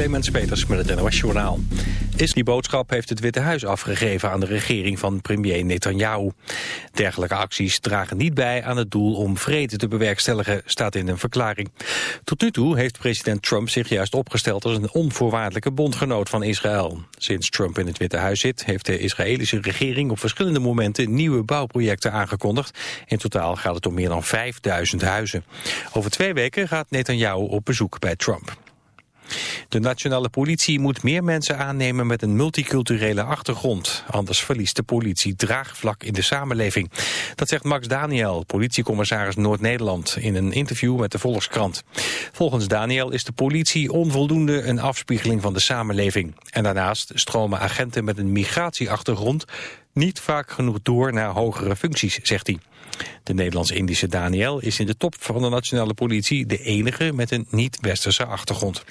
Clemens Peters met het NOS Journaal. Is die boodschap heeft het Witte Huis afgegeven aan de regering van premier Netanyahu. Dergelijke acties dragen niet bij aan het doel om vrede te bewerkstelligen, staat in een verklaring. Tot nu toe heeft president Trump zich juist opgesteld als een onvoorwaardelijke bondgenoot van Israël. Sinds Trump in het Witte Huis zit, heeft de Israëlische regering op verschillende momenten nieuwe bouwprojecten aangekondigd. In totaal gaat het om meer dan 5000 huizen. Over twee weken gaat Netanyahu op bezoek bij Trump. De nationale politie moet meer mensen aannemen met een multiculturele achtergrond. Anders verliest de politie draagvlak in de samenleving. Dat zegt Max Daniel, politiecommissaris Noord-Nederland, in een interview met de Volkskrant. Volgens Daniel is de politie onvoldoende een afspiegeling van de samenleving. En daarnaast stromen agenten met een migratieachtergrond niet vaak genoeg door naar hogere functies, zegt hij. De Nederlands-Indische Daniel is in de top van de nationale politie de enige met een niet-westerse achtergrond.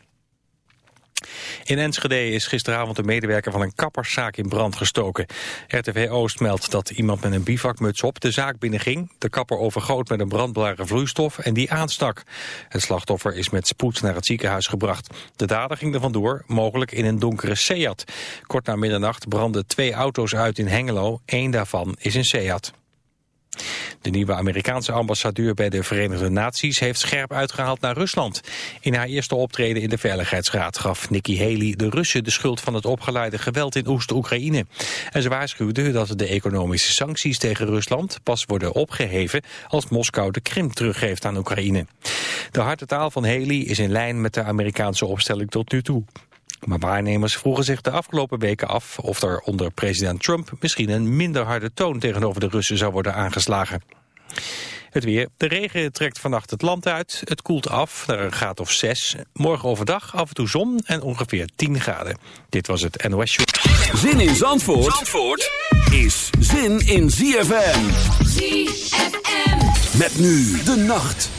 In Enschede is gisteravond een medewerker van een kapperszaak in brand gestoken. RTV Oost meldt dat iemand met een bivakmuts op de zaak binnenging, de kapper overgoot met een brandbare vloeistof en die aanstak. Het slachtoffer is met spoed naar het ziekenhuis gebracht. De dader ging er vandoor, mogelijk in een donkere Seat. Kort na middernacht brandden twee auto's uit in Hengelo, één daarvan is een Seat. De nieuwe Amerikaanse ambassadeur bij de Verenigde Naties heeft scherp uitgehaald naar Rusland. In haar eerste optreden in de Veiligheidsraad gaf Nikki Haley de Russen de schuld van het opgeleide geweld in Oost-Oekraïne. En ze waarschuwde dat de economische sancties tegen Rusland pas worden opgeheven als Moskou de Krim teruggeeft aan Oekraïne. De harde taal van Haley is in lijn met de Amerikaanse opstelling tot nu toe. Maar waarnemers vroegen zich de afgelopen weken af of er onder president Trump misschien een minder harde toon tegenover de Russen zou worden aangeslagen. Het weer. De regen trekt vannacht het land uit. Het koelt af naar een graad of 6. Morgen overdag af en toe zon en ongeveer 10 graden. Dit was het NOS Show. Zin in Zandvoort, Zandvoort is zin in ZFM. ZFM. Met nu de nacht.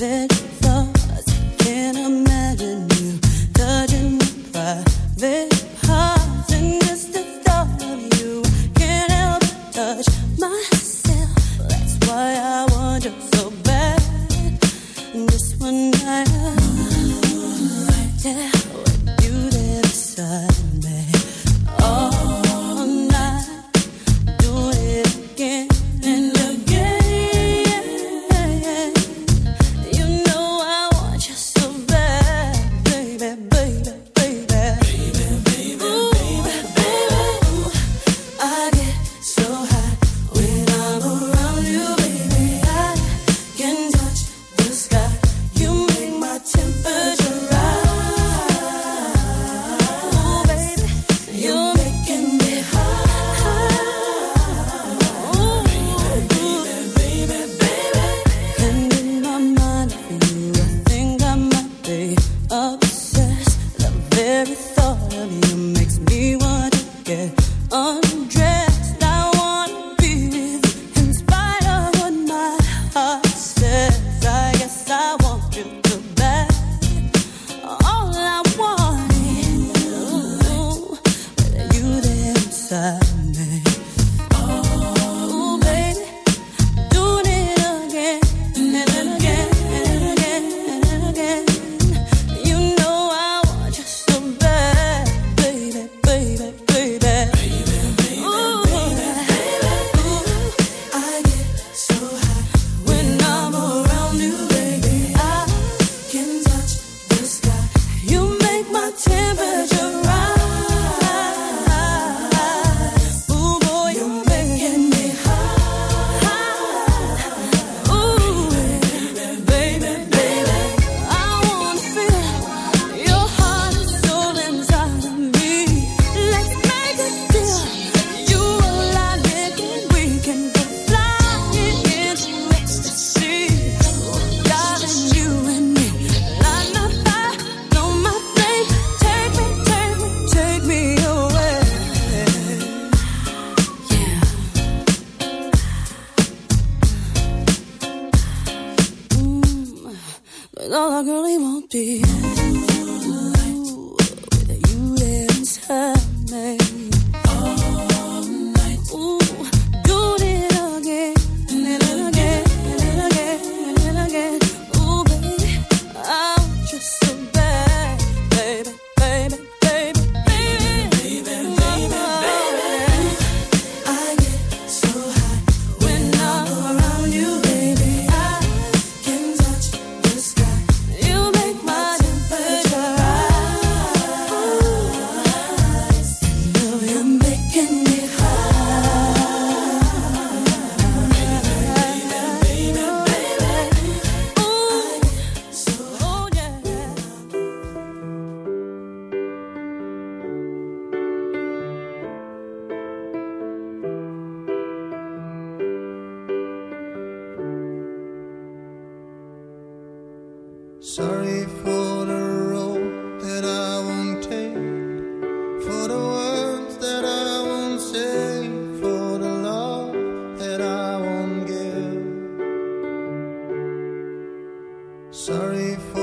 private Sorry for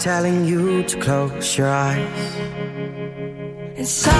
telling you to close your eyes. And so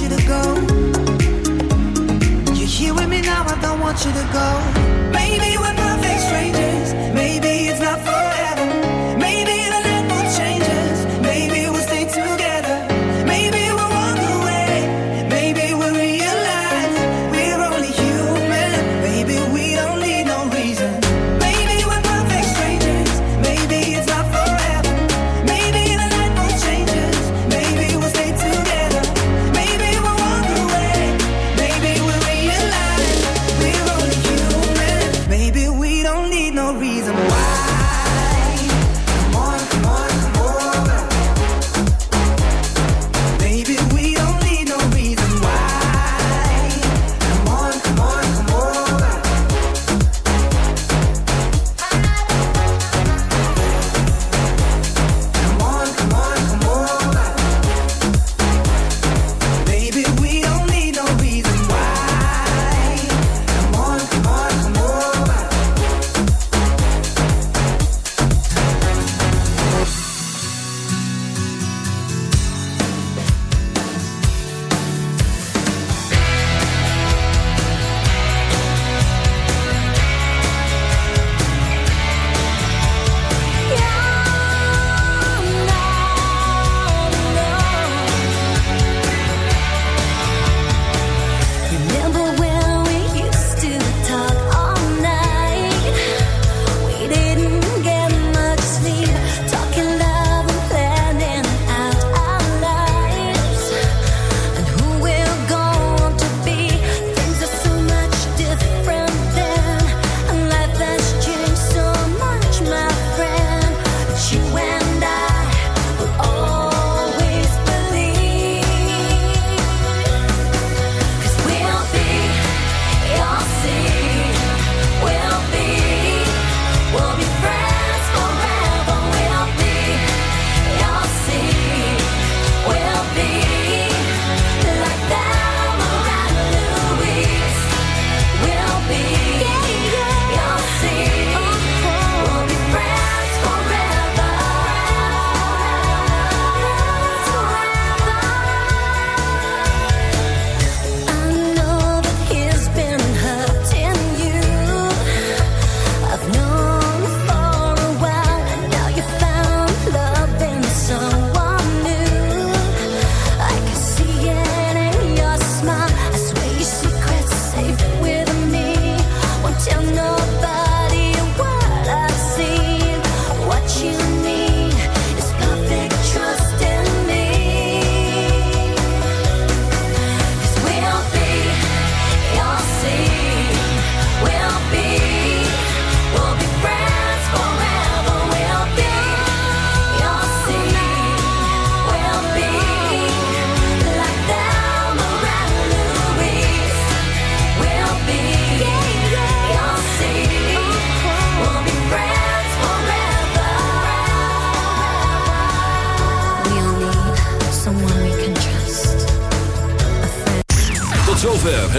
you to go. You're here with me now, I don't want you to go. Maybe we're perfect strangers.